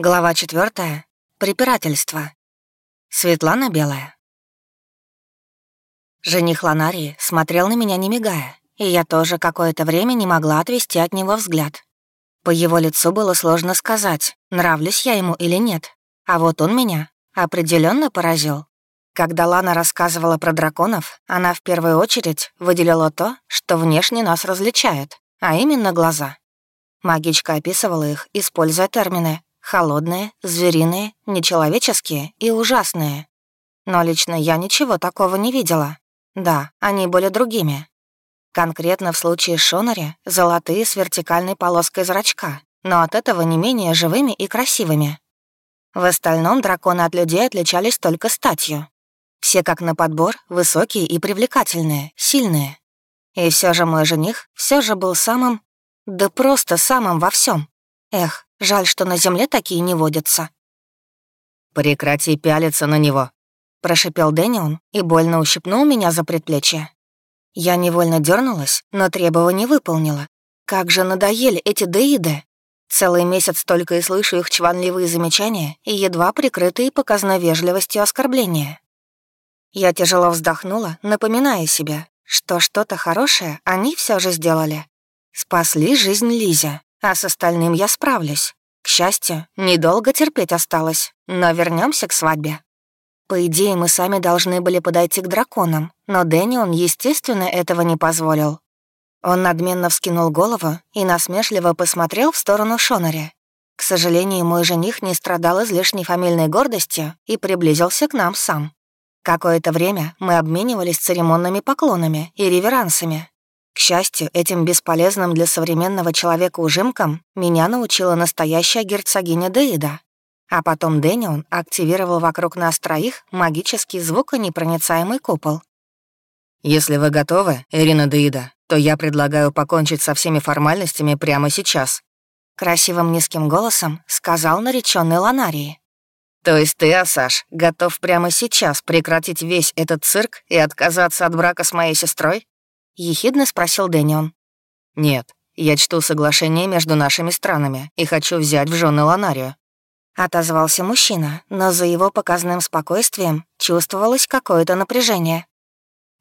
Глава четвертая. Препирательство. Светлана Белая. Жених Ланарии смотрел на меня не мигая, и я тоже какое-то время не могла отвести от него взгляд. По его лицу было сложно сказать, нравлюсь я ему или нет. А вот он меня определенно поразил. Когда Лана рассказывала про драконов, она в первую очередь выделила то, что внешне нас различает, а именно глаза. Магичка описывала их, используя термины Холодные, звериные, нечеловеческие и ужасные. Но лично я ничего такого не видела. Да, они были другими. Конкретно в случае Шонари — золотые с вертикальной полоской зрачка, но от этого не менее живыми и красивыми. В остальном драконы от людей отличались только статью. Все как на подбор, высокие и привлекательные, сильные. И все же мой жених все же был самым, да просто самым во всем. Эх, жаль, что на земле такие не водятся. «Прекрати пялиться на него», — прошипел Дэнион и больно ущипнул меня за предплечье. Я невольно дернулась, но требование выполнила. Как же надоели эти деиды. Целый месяц только и слышу их чванливые замечания и едва прикрытые показной вежливостью оскорбления. Я тяжело вздохнула, напоминая себе, что что-то хорошее они все же сделали. Спасли жизнь Лизе. А с остальным я справлюсь. К счастью, недолго терпеть осталось, но вернемся к свадьбе. По идее, мы сами должны были подойти к драконам, но Дэнни он, естественно, этого не позволил. Он надменно вскинул голову и насмешливо посмотрел в сторону Шонари. К сожалению, мой жених не страдал излишней фамильной гордостью и приблизился к нам сам. Какое-то время мы обменивались церемонными поклонами и реверансами, к счастью, этим бесполезным для современного человека ужимкам меня научила настоящая герцогиня Деида. А потом Дэнион активировал вокруг нас троих магический звуконепроницаемый купол. «Если вы готовы, Ирина Деида, то я предлагаю покончить со всеми формальностями прямо сейчас», красивым низким голосом сказал нареченный Ланарии. «То есть ты, Асаш, готов прямо сейчас прекратить весь этот цирк и отказаться от брака с моей сестрой?» — ехидно спросил Дэнион. «Нет, я чту соглашение между нашими странами и хочу взять в жены Ланарию». Отозвался мужчина, но за его показным спокойствием чувствовалось какое-то напряжение.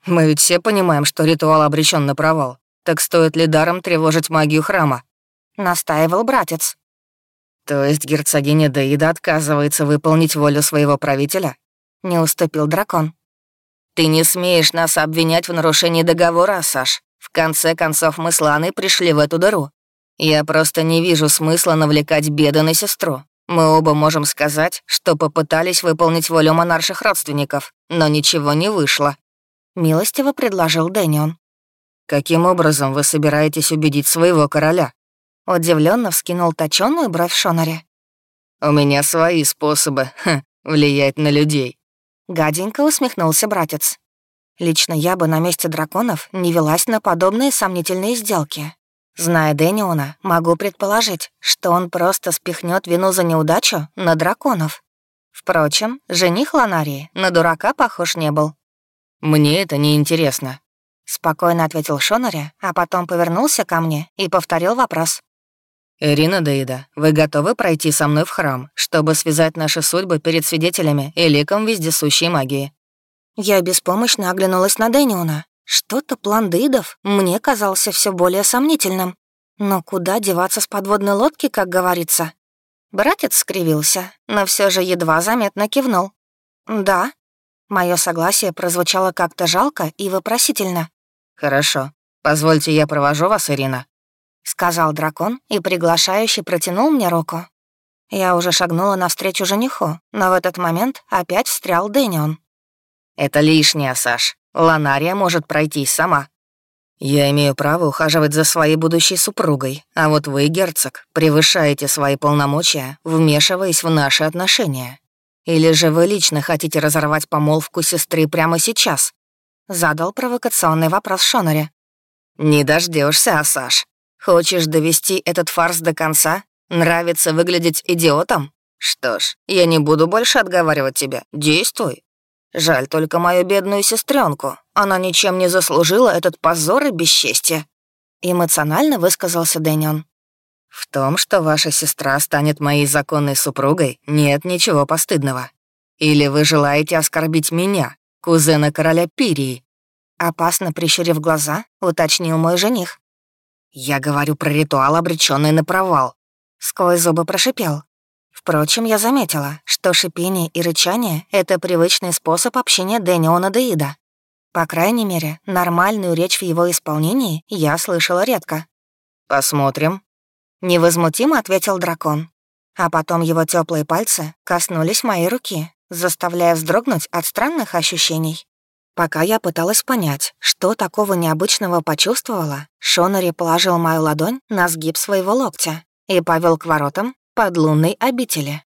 «Мы ведь все понимаем, что ритуал обречен на провал. Так стоит ли даром тревожить магию храма?» — настаивал братец. «То есть герцогиня Даида отказывается выполнить волю своего правителя?» — не уступил дракон. «Ты не смеешь нас обвинять в нарушении договора, Саш. В конце концов, мы с Ланой пришли в эту дыру. Я просто не вижу смысла навлекать беды на сестру. Мы оба можем сказать, что попытались выполнить волю монарших родственников, но ничего не вышло». Милостиво предложил Дэнион. «Каким образом вы собираетесь убедить своего короля?» Удивленно вскинул точёную бровь Шонари. «У меня свои способы ха, влиять на людей». Гаденько усмехнулся братец. Лично я бы на месте драконов не велась на подобные сомнительные сделки. Зная Дэниона, могу предположить, что он просто спихнет вину за неудачу на драконов. Впрочем, жених Ланарии на дурака похож не был. «Мне это не интересно», — спокойно ответил Шонари, а потом повернулся ко мне и повторил вопрос. «Ирина Даида, вы готовы пройти со мной в храм, чтобы связать наши судьбы перед свидетелями и ликом вездесущей магии?» Я беспомощно оглянулась на Дэниона. Что-то план Даидов мне казался все более сомнительным. Но куда деваться с подводной лодки, как говорится? Братец скривился, но все же едва заметно кивнул. «Да». Мое согласие прозвучало как-то жалко и вопросительно. «Хорошо. Позвольте, я провожу вас, Ирина». — сказал дракон и приглашающе протянул мне руку. Я уже шагнула навстречу жениху, но в этот момент опять встрял Дэнион. «Это лишнее, Саш. Ланария может пройтись сама. Я имею право ухаживать за своей будущей супругой, а вот вы, герцог, превышаете свои полномочия, вмешиваясь в наши отношения. Или же вы лично хотите разорвать помолвку сестры прямо сейчас?» Задал провокационный вопрос Шонаре. «Не дождешься, Асаш. Хочешь довести этот фарс до конца? Нравится выглядеть идиотом? Что ж, я не буду больше отговаривать тебя. Действуй. Жаль только мою бедную сестренку. Она ничем не заслужила этот позор и бесчестье. Эмоционально высказался Дэнион. В том, что ваша сестра станет моей законной супругой, нет ничего постыдного. Или вы желаете оскорбить меня, кузена короля Пирии?» Опасно прищурив глаза, уточнил мой жених. «Я говорю про ритуал, обреченный на провал», — сквозь зубы прошипел. Впрочем, я заметила, что шипение и рычание — это привычный способ общения Дэниона Деида. По крайней мере, нормальную речь в его исполнении я слышала редко. «Посмотрим», — невозмутимо ответил дракон. А потом его теплые пальцы коснулись моей руки, заставляя вздрогнуть от странных ощущений. Пока я пыталась понять, что такого необычного почувствовала, Шонари положил мою ладонь на сгиб своего локтя и повел к воротам под лунной обители.